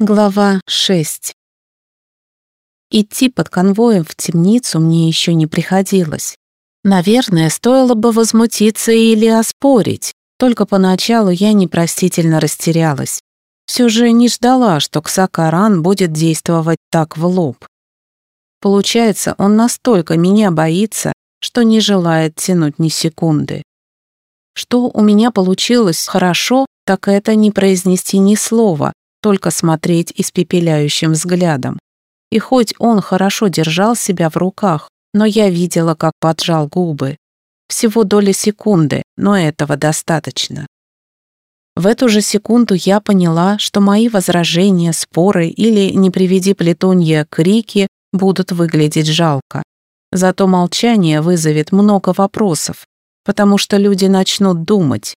Глава 6 Идти под конвоем в темницу мне еще не приходилось. Наверное, стоило бы возмутиться или оспорить, только поначалу я непростительно растерялась. Все же не ждала, что Ксакаран будет действовать так в лоб. Получается, он настолько меня боится, что не желает тянуть ни секунды. Что у меня получилось хорошо, так это не произнести ни слова, только смотреть испепеляющим взглядом. И хоть он хорошо держал себя в руках, но я видела, как поджал губы. Всего доли секунды, но этого достаточно. В эту же секунду я поняла, что мои возражения, споры или, не приведи плетунья, крики будут выглядеть жалко. Зато молчание вызовет много вопросов, потому что люди начнут думать,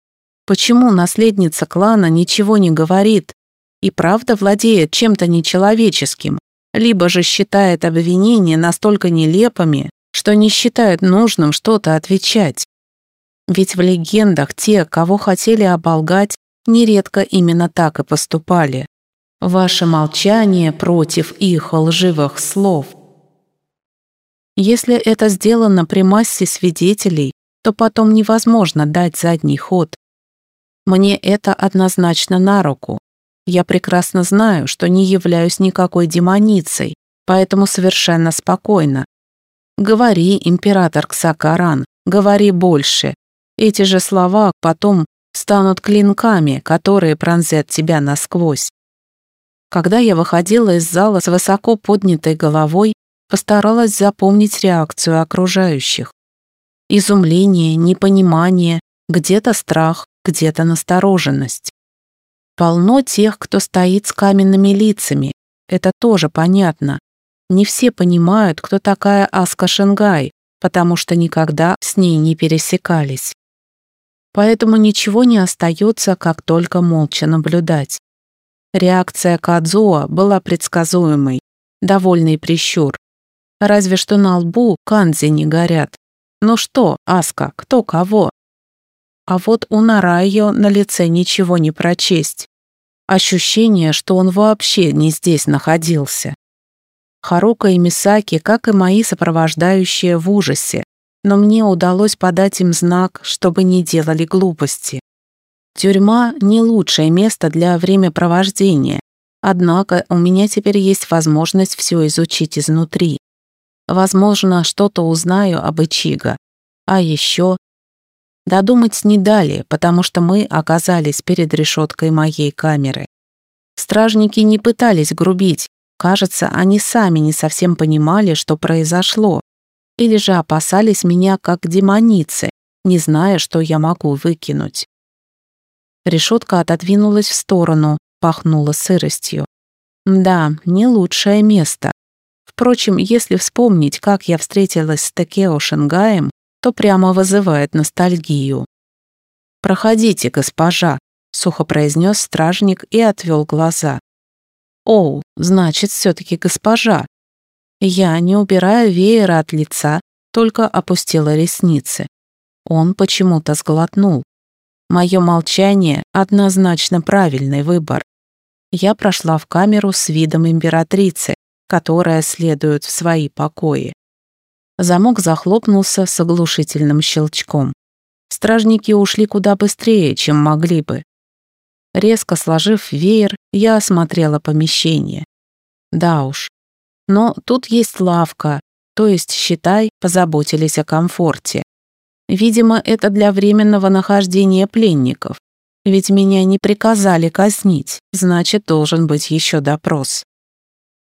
почему наследница клана ничего не говорит, и правда владеет чем-то нечеловеческим, либо же считает обвинения настолько нелепыми, что не считает нужным что-то отвечать. Ведь в легендах те, кого хотели оболгать, нередко именно так и поступали. Ваше молчание против их лживых слов. Если это сделано при массе свидетелей, то потом невозможно дать задний ход. Мне это однозначно на руку, я прекрасно знаю, что не являюсь никакой демоницей, поэтому совершенно спокойно. Говори, император Ксакаран, говори больше. Эти же слова потом станут клинками, которые пронзят тебя насквозь. Когда я выходила из зала с высоко поднятой головой, постаралась запомнить реакцию окружающих. Изумление, непонимание, где-то страх, где-то настороженность. Полно тех, кто стоит с каменными лицами. Это тоже понятно. Не все понимают, кто такая Аска Шенгай, потому что никогда с ней не пересекались. Поэтому ничего не остается, как только молча наблюдать. Реакция Кадзуа была предсказуемой, довольный прищур. Разве что на лбу канзи не горят. Ну что, Аска, кто кого? А вот у Нарайо на лице ничего не прочесть. Ощущение, что он вообще не здесь находился. Харука и Мисаки, как и мои сопровождающие, в ужасе, но мне удалось подать им знак, чтобы не делали глупости. Тюрьма – не лучшее место для времяпровождения, однако у меня теперь есть возможность все изучить изнутри. Возможно, что-то узнаю об Ичиго. А еще Додумать не дали, потому что мы оказались перед решеткой моей камеры. Стражники не пытались грубить. Кажется, они сами не совсем понимали, что произошло. Или же опасались меня как демоницы, не зная, что я могу выкинуть. Решетка отодвинулась в сторону, пахнула сыростью. Да, не лучшее место. Впрочем, если вспомнить, как я встретилась с Такео Шингаем, то прямо вызывает ностальгию. «Проходите, госпожа», — сухо произнес стражник и отвел глаза. «Оу, значит, все-таки госпожа». Я, не убирая веера от лица, только опустила ресницы. Он почему-то сглотнул. Мое молчание — однозначно правильный выбор. Я прошла в камеру с видом императрицы, которая следует в свои покои. Замок захлопнулся с оглушительным щелчком. Стражники ушли куда быстрее, чем могли бы. Резко сложив веер, я осмотрела помещение. Да уж. Но тут есть лавка, то есть, считай, позаботились о комфорте. Видимо, это для временного нахождения пленников. Ведь меня не приказали казнить, значит, должен быть еще допрос.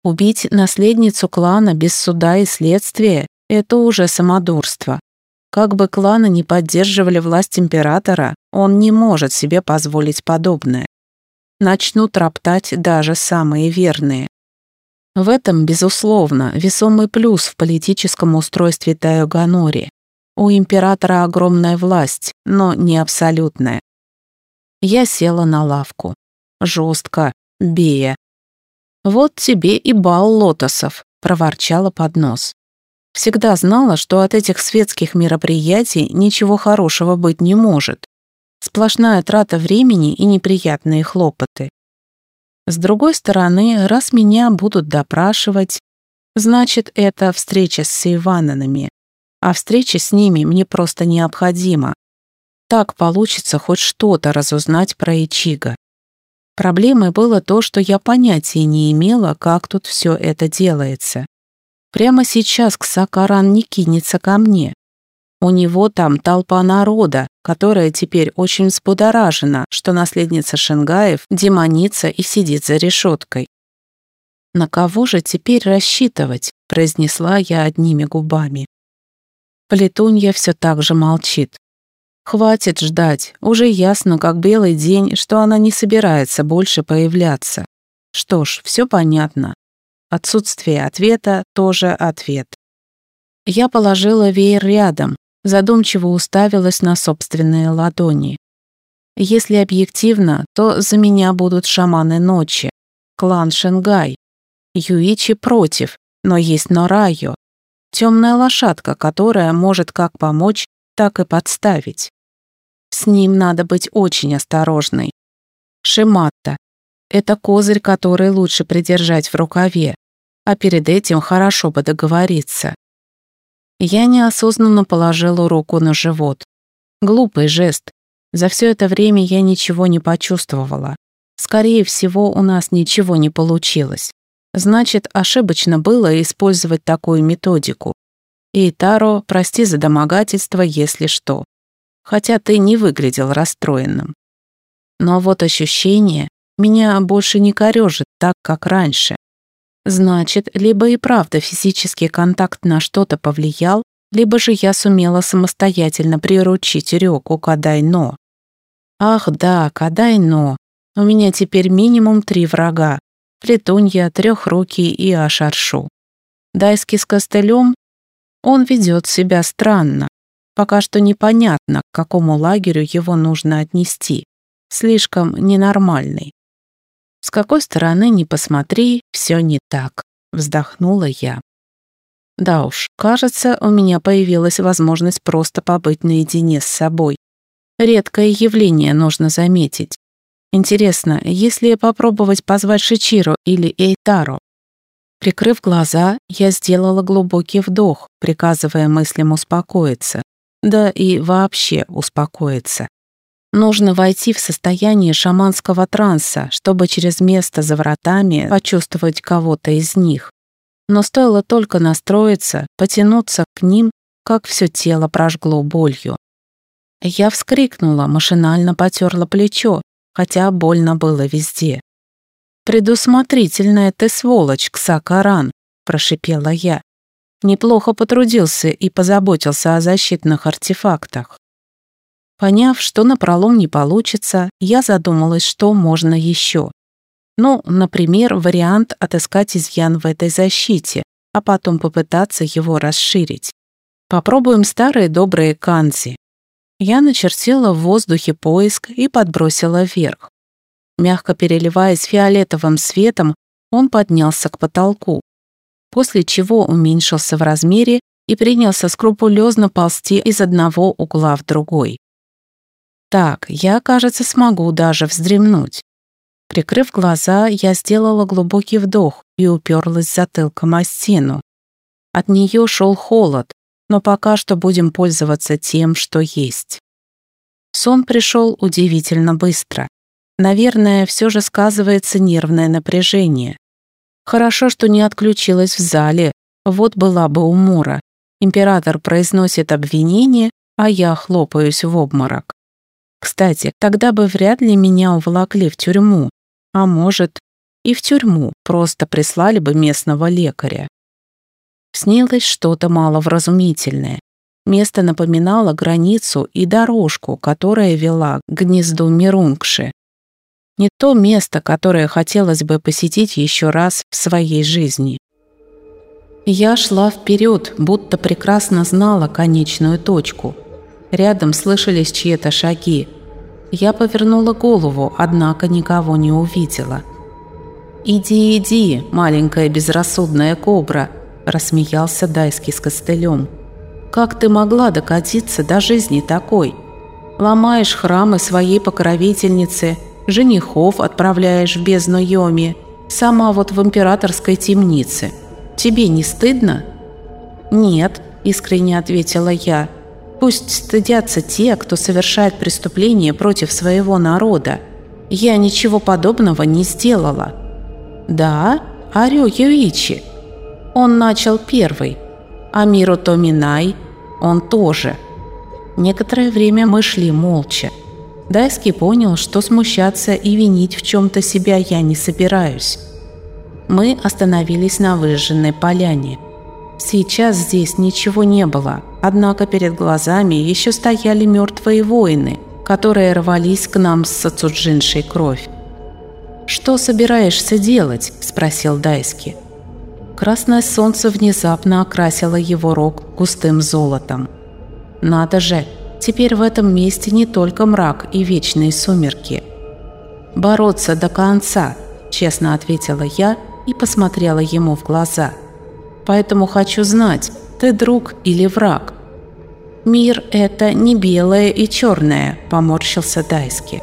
Убить наследницу клана без суда и следствия это уже самодурство. Как бы кланы не поддерживали власть императора, он не может себе позволить подобное. Начнут роптать даже самые верные. В этом, безусловно, весомый плюс в политическом устройстве Тайоганори. У императора огромная власть, но не абсолютная. Я села на лавку. Жестко, бея. «Вот тебе и бал лотосов», — проворчала под нос. Всегда знала, что от этих светских мероприятий ничего хорошего быть не может. Сплошная трата времени и неприятные хлопоты. С другой стороны, раз меня будут допрашивать, значит, это встреча с Сейвананами, а встреча с ними мне просто необходима. Так получится хоть что-то разузнать про Ичига. Проблемой было то, что я понятия не имела, как тут все это делается. Прямо сейчас Ксакаран не кинется ко мне. У него там толпа народа, которая теперь очень взбудоражена, что наследница Шенгаев демонится и сидит за решеткой. «На кого же теперь рассчитывать?» – произнесла я одними губами. Плетунья все так же молчит. Хватит ждать, уже ясно, как белый день, что она не собирается больше появляться. Что ж, все понятно. Отсутствие ответа тоже ответ. Я положила веер рядом, задумчиво уставилась на собственные ладони. Если объективно, то за меня будут шаманы ночи, клан Шенгай. Юичи против, но есть Норайо. Темная лошадка, которая может как помочь, так и подставить. С ним надо быть очень осторожной. Шиматта — это козырь, который лучше придержать в рукаве, а перед этим хорошо бы договориться. Я неосознанно положила руку на живот. Глупый жест. За все это время я ничего не почувствовала. Скорее всего, у нас ничего не получилось. Значит, ошибочно было использовать такую методику. И Таро, прости за домогательство, если что. Хотя ты не выглядел расстроенным. Но вот ощущение меня больше не корежит так, как раньше. Значит, либо и правда физический контакт на что-то повлиял, либо же я сумела самостоятельно приручить Рёку Кадайно. Ах да, Кадайно. У меня теперь минимум три врага. Плетунья, Трехрукий и Ашаршу. Дайский с костылем? Он ведет себя странно. Пока что непонятно, к какому лагерю его нужно отнести. Слишком ненормальный. С какой стороны ни посмотри, все не так, вздохнула я. Да уж, кажется, у меня появилась возможность просто побыть наедине с собой. Редкое явление нужно заметить. Интересно, если попробовать позвать Шичиро или Эйтаро? Прикрыв глаза, я сделала глубокий вдох, приказывая мыслям успокоиться. Да и вообще успокоиться. Нужно войти в состояние шаманского транса, чтобы через место за вратами почувствовать кого-то из них. Но стоило только настроиться, потянуться к ним, как все тело прожгло болью. Я вскрикнула, машинально потерла плечо, хотя больно было везде. «Предусмотрительная ты сволочь, Ксакаран!» – прошипела я. Неплохо потрудился и позаботился о защитных артефактах. Поняв, что на пролом не получится, я задумалась, что можно еще. Ну, например, вариант отыскать изъян в этой защите, а потом попытаться его расширить. Попробуем старые добрые канзи. Я начертила в воздухе поиск и подбросила вверх. Мягко переливаясь фиолетовым светом, он поднялся к потолку, после чего уменьшился в размере и принялся скрупулезно ползти из одного угла в другой. Так, я, кажется, смогу даже вздремнуть. Прикрыв глаза, я сделала глубокий вдох и уперлась затылком о стену. От нее шел холод, но пока что будем пользоваться тем, что есть. Сон пришел удивительно быстро. Наверное, все же сказывается нервное напряжение. Хорошо, что не отключилась в зале, вот была бы умора. Император произносит обвинение, а я хлопаюсь в обморок. Кстати, тогда бы вряд ли меня уволокли в тюрьму. А может, и в тюрьму, просто прислали бы местного лекаря. Снилось что-то маловразумительное. Место напоминало границу и дорожку, которая вела к гнезду Мирунгши. Не то место, которое хотелось бы посетить еще раз в своей жизни. Я шла вперед, будто прекрасно знала конечную точку – Рядом слышались чьи-то шаги. Я повернула голову, однако никого не увидела. «Иди, иди, маленькая безрассудная кобра», – рассмеялся Дайский с костылем. «Как ты могла докатиться до жизни такой? Ломаешь храмы своей покровительницы, женихов отправляешь в бездну Йоми, сама вот в императорской темнице. Тебе не стыдно?» «Нет», – искренне ответила я. «Пусть стыдятся те, кто совершает преступление против своего народа. Я ничего подобного не сделала». «Да? Арю Юичи?» Он начал первый, а Миру Томинай он тоже. Некоторое время мы шли молча. Дайский понял, что смущаться и винить в чем-то себя я не собираюсь. Мы остановились на выжженной поляне. Сейчас здесь ничего не было, однако перед глазами еще стояли мертвые воины, которые рвались к нам с Сацуджиншей кровь. «Что собираешься делать?» – спросил Дайски. Красное солнце внезапно окрасило его рог густым золотом. «Надо же, теперь в этом месте не только мрак и вечные сумерки». «Бороться до конца», – честно ответила я и посмотрела ему в глаза. «Поэтому хочу знать, ты друг или враг?» «Мир – это не белое и черное», – поморщился Дайски.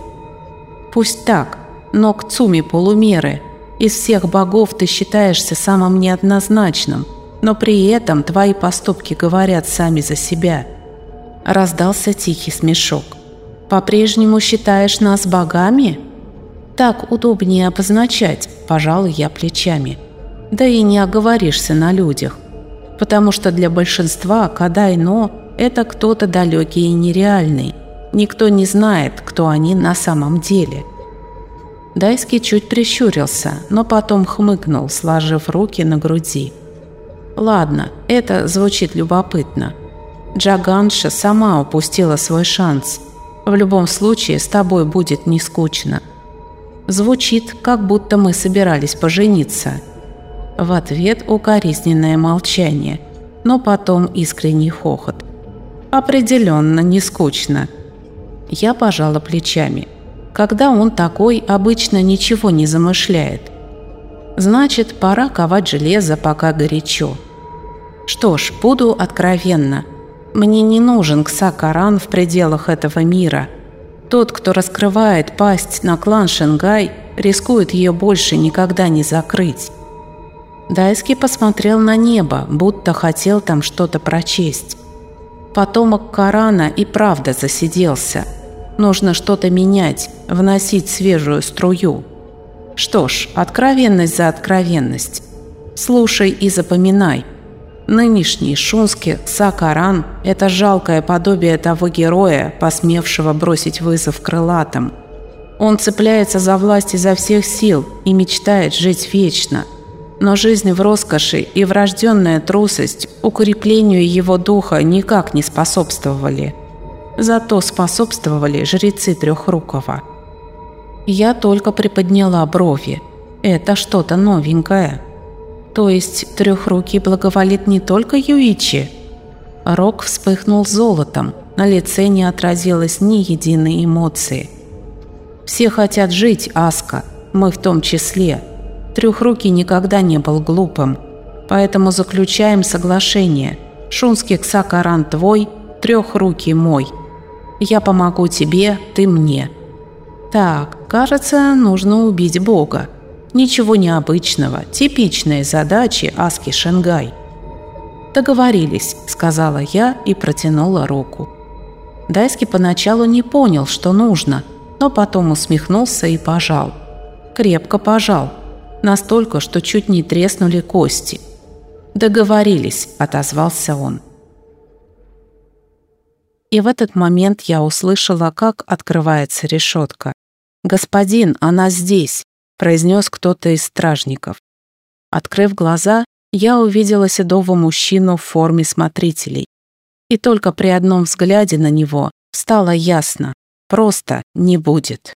«Пусть так, но к Цуми полумеры – из всех богов ты считаешься самым неоднозначным, но при этом твои поступки говорят сами за себя. Раздался тихий смешок. По-прежнему считаешь нас богами? Так удобнее обозначать, пожалуй, я плечами. Да и не оговоришься на людях. Потому что для большинства Кадай-Но – это кто-то далекий и нереальный. Никто не знает, кто они на самом деле – Дайский чуть прищурился, но потом хмыкнул, сложив руки на груди. «Ладно, это звучит любопытно. Джаганша сама упустила свой шанс. В любом случае, с тобой будет не скучно. Звучит, как будто мы собирались пожениться». В ответ укоризненное молчание, но потом искренний хохот. «Определенно не скучно». Я пожала плечами – когда он такой, обычно ничего не замышляет. Значит, пора ковать железо, пока горячо. Что ж, буду откровенна. Мне не нужен Ксакаран в пределах этого мира. Тот, кто раскрывает пасть на клан Шенгай, рискует ее больше никогда не закрыть. Дайский посмотрел на небо, будто хотел там что-то прочесть. Потомок Корана и правда засиделся – Нужно что-то менять, вносить свежую струю. Что ж, откровенность за откровенность. Слушай и запоминай. Нынешний Шунский Сакаран – это жалкое подобие того героя, посмевшего бросить вызов крылатым. Он цепляется за власть изо всех сил и мечтает жить вечно. Но жизнь в роскоши и врожденная трусость укреплению его духа никак не способствовали – зато способствовали жрецы Трехрукова. Я только приподняла брови. Это что-то новенькое. То есть Трехрукий благоволит не только Юичи? Рок вспыхнул золотом, на лице не отразилось ни единой эмоции. «Все хотят жить, Аска, мы в том числе. Трехрукий никогда не был глупым, поэтому заключаем соглашение. Шунский Ксакаран твой, Трехрукий мой». Я помогу тебе, ты мне. Так, кажется, нужно убить Бога. Ничего необычного, типичные задачи Аски Шенгай. «Договорились», — сказала я и протянула руку. Дайский поначалу не понял, что нужно, но потом усмехнулся и пожал. Крепко пожал. Настолько, что чуть не треснули кости. «Договорились», — отозвался он. И в этот момент я услышала, как открывается решетка. «Господин, она здесь!» – произнес кто-то из стражников. Открыв глаза, я увидела седого мужчину в форме смотрителей. И только при одном взгляде на него стало ясно – просто не будет.